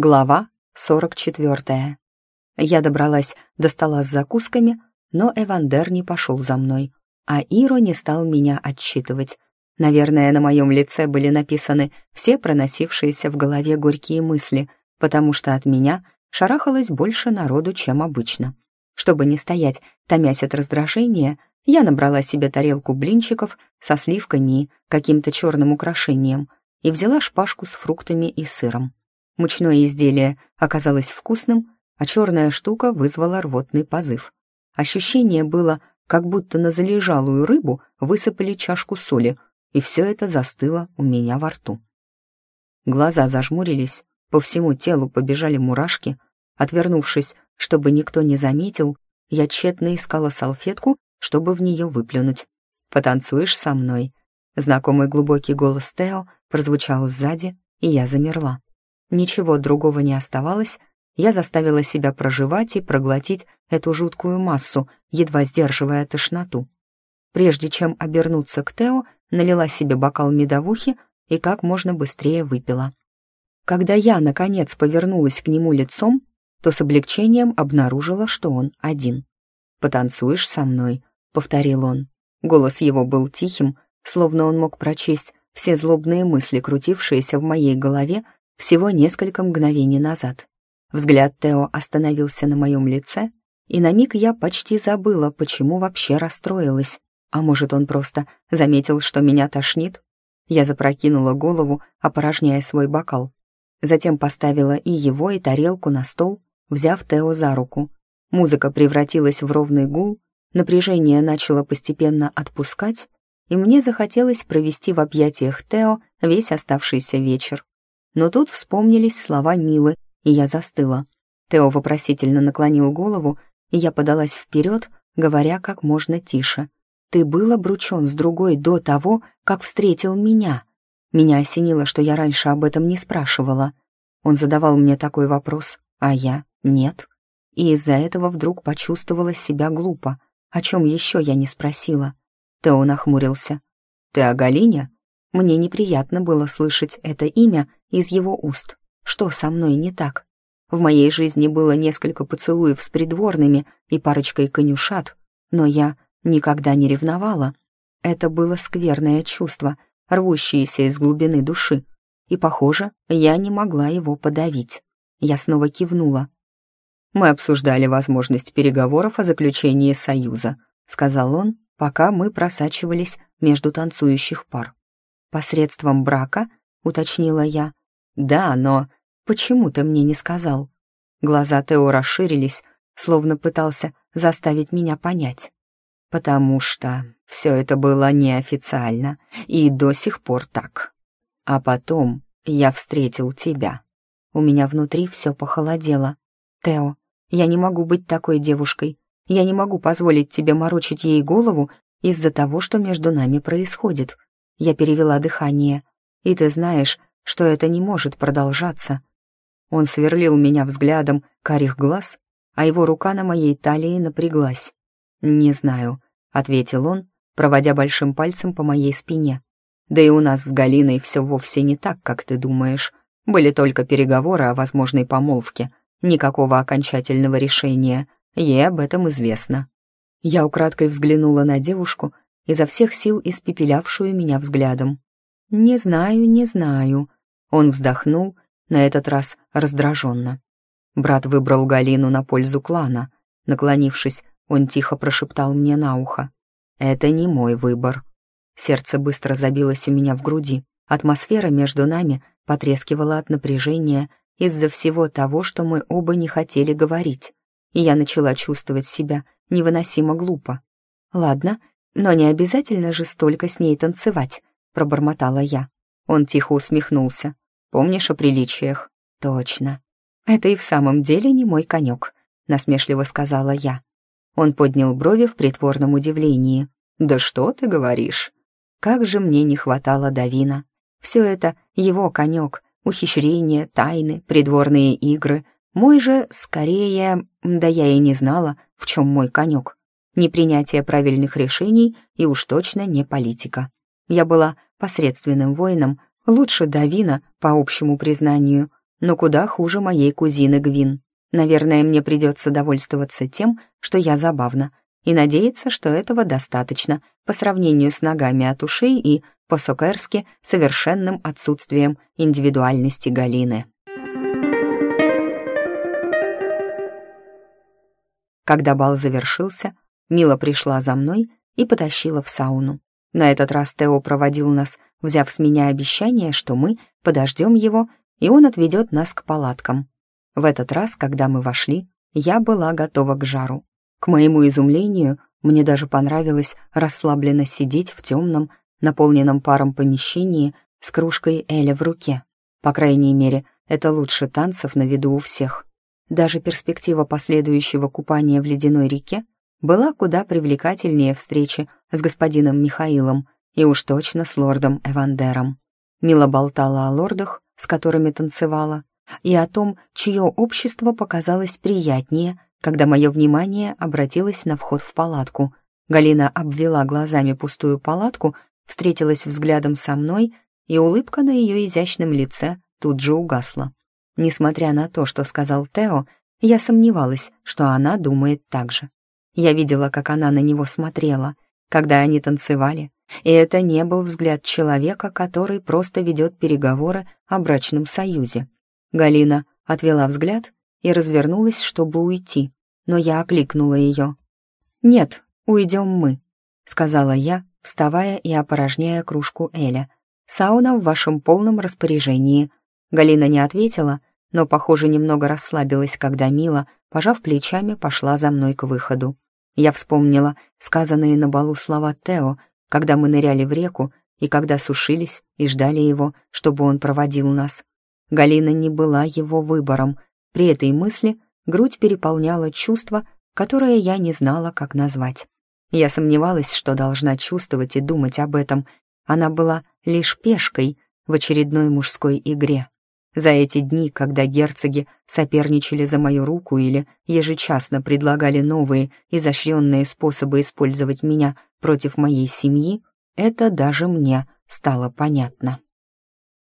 Глава 44. Я добралась до стола с закусками, но Эвандер не пошел за мной, а Иро не стал меня отчитывать. Наверное, на моем лице были написаны все проносившиеся в голове горькие мысли, потому что от меня шарахалось больше народу, чем обычно. Чтобы не стоять, томясь от раздражения, я набрала себе тарелку блинчиков со сливками и каким-то черным украшением и взяла шпажку с фруктами и сыром. Мучное изделие оказалось вкусным, а черная штука вызвала рвотный позыв. Ощущение было, как будто на залежалую рыбу высыпали чашку соли, и все это застыло у меня во рту. Глаза зажмурились, по всему телу побежали мурашки. Отвернувшись, чтобы никто не заметил, я тщетно искала салфетку, чтобы в нее выплюнуть. «Потанцуешь со мной?» Знакомый глубокий голос Тео прозвучал сзади, и я замерла. Ничего другого не оставалось, я заставила себя проживать и проглотить эту жуткую массу, едва сдерживая тошноту. Прежде чем обернуться к Тео, налила себе бокал медовухи и как можно быстрее выпила. Когда я, наконец, повернулась к нему лицом, то с облегчением обнаружила, что он один. «Потанцуешь со мной?» — повторил он. Голос его был тихим, словно он мог прочесть все злобные мысли, крутившиеся в моей голове всего несколько мгновений назад. Взгляд Тео остановился на моем лице, и на миг я почти забыла, почему вообще расстроилась. А может, он просто заметил, что меня тошнит? Я запрокинула голову, опорожняя свой бокал. Затем поставила и его, и тарелку на стол, взяв Тео за руку. Музыка превратилась в ровный гул, напряжение начало постепенно отпускать, и мне захотелось провести в объятиях Тео весь оставшийся вечер. Но тут вспомнились слова Милы, и я застыла. Тео вопросительно наклонил голову, и я подалась вперед, говоря как можно тише. «Ты был обручен с другой до того, как встретил меня?» Меня осенило, что я раньше об этом не спрашивала. Он задавал мне такой вопрос, а я — нет. И из-за этого вдруг почувствовала себя глупо. О чем еще я не спросила? Тео нахмурился. «Ты о Галине?» Мне неприятно было слышать это имя из его уст. Что со мной не так? В моей жизни было несколько поцелуев с придворными и парочкой конюшат, но я никогда не ревновала. Это было скверное чувство, рвущееся из глубины души, и, похоже, я не могла его подавить. Я снова кивнула. «Мы обсуждали возможность переговоров о заключении союза», сказал он, пока мы просачивались между танцующих пар. «Посредством брака?» — уточнила я. «Да, но почему ты мне не сказал?» Глаза Тео расширились, словно пытался заставить меня понять. «Потому что все это было неофициально и до сих пор так. А потом я встретил тебя. У меня внутри все похолодело. Тео, я не могу быть такой девушкой. Я не могу позволить тебе морочить ей голову из-за того, что между нами происходит. Я перевела дыхание. И ты знаешь, что это не может продолжаться. Он сверлил меня взглядом карих глаз, а его рука на моей талии напряглась. «Не знаю», — ответил он, проводя большим пальцем по моей спине. «Да и у нас с Галиной все вовсе не так, как ты думаешь. Были только переговоры о возможной помолвке. Никакого окончательного решения. Ей об этом известно». Я украдкой взглянула на девушку, изо всех сил испепелявшую меня взглядом. «Не знаю, не знаю», — он вздохнул, на этот раз раздраженно. Брат выбрал Галину на пользу клана. Наклонившись, он тихо прошептал мне на ухо. «Это не мой выбор». Сердце быстро забилось у меня в груди. Атмосфера между нами потрескивала от напряжения из-за всего того, что мы оба не хотели говорить. И я начала чувствовать себя невыносимо глупо. «Ладно, «Но не обязательно же столько с ней танцевать», — пробормотала я. Он тихо усмехнулся. «Помнишь о приличиях?» «Точно. Это и в самом деле не мой конек», — насмешливо сказала я. Он поднял брови в притворном удивлении. «Да что ты говоришь?» Как же мне не хватало Давина. Все это его конек, ухищрения, тайны, придворные игры. Мой же, скорее, да я и не знала, в чем мой конек непринятие правильных решений и уж точно не политика. Я была посредственным воином, лучше Давина, по общему признанию, но куда хуже моей кузины Гвин. Наверное, мне придется довольствоваться тем, что я забавна, и надеяться, что этого достаточно по сравнению с ногами от ушей и, по-сокерски, совершенным отсутствием индивидуальности Галины. Когда бал завершился, Мила пришла за мной и потащила в сауну. На этот раз Тео проводил нас, взяв с меня обещание, что мы подождем его, и он отведет нас к палаткам. В этот раз, когда мы вошли, я была готова к жару. К моему изумлению, мне даже понравилось расслабленно сидеть в темном, наполненном паром помещении с кружкой Эля в руке. По крайней мере, это лучше танцев на виду у всех. Даже перспектива последующего купания в ледяной реке была куда привлекательнее встречи с господином Михаилом и уж точно с лордом Эвандером. Мила болтала о лордах, с которыми танцевала, и о том, чье общество показалось приятнее, когда мое внимание обратилось на вход в палатку. Галина обвела глазами пустую палатку, встретилась взглядом со мной, и улыбка на ее изящном лице тут же угасла. Несмотря на то, что сказал Тео, я сомневалась, что она думает так же. Я видела, как она на него смотрела, когда они танцевали, и это не был взгляд человека, который просто ведет переговоры о брачном союзе. Галина отвела взгляд и развернулась, чтобы уйти, но я окликнула ее. «Нет, уйдем мы», — сказала я, вставая и опорожняя кружку Эля. «Сауна в вашем полном распоряжении». Галина не ответила, но, похоже, немного расслабилась, когда Мила, пожав плечами, пошла за мной к выходу. Я вспомнила сказанные на балу слова Тео, когда мы ныряли в реку и когда сушились и ждали его, чтобы он проводил нас. Галина не была его выбором. При этой мысли грудь переполняла чувство, которое я не знала, как назвать. Я сомневалась, что должна чувствовать и думать об этом. Она была лишь пешкой в очередной мужской игре. За эти дни, когда герцоги соперничали за мою руку или ежечасно предлагали новые, изощренные способы использовать меня против моей семьи, это даже мне стало понятно.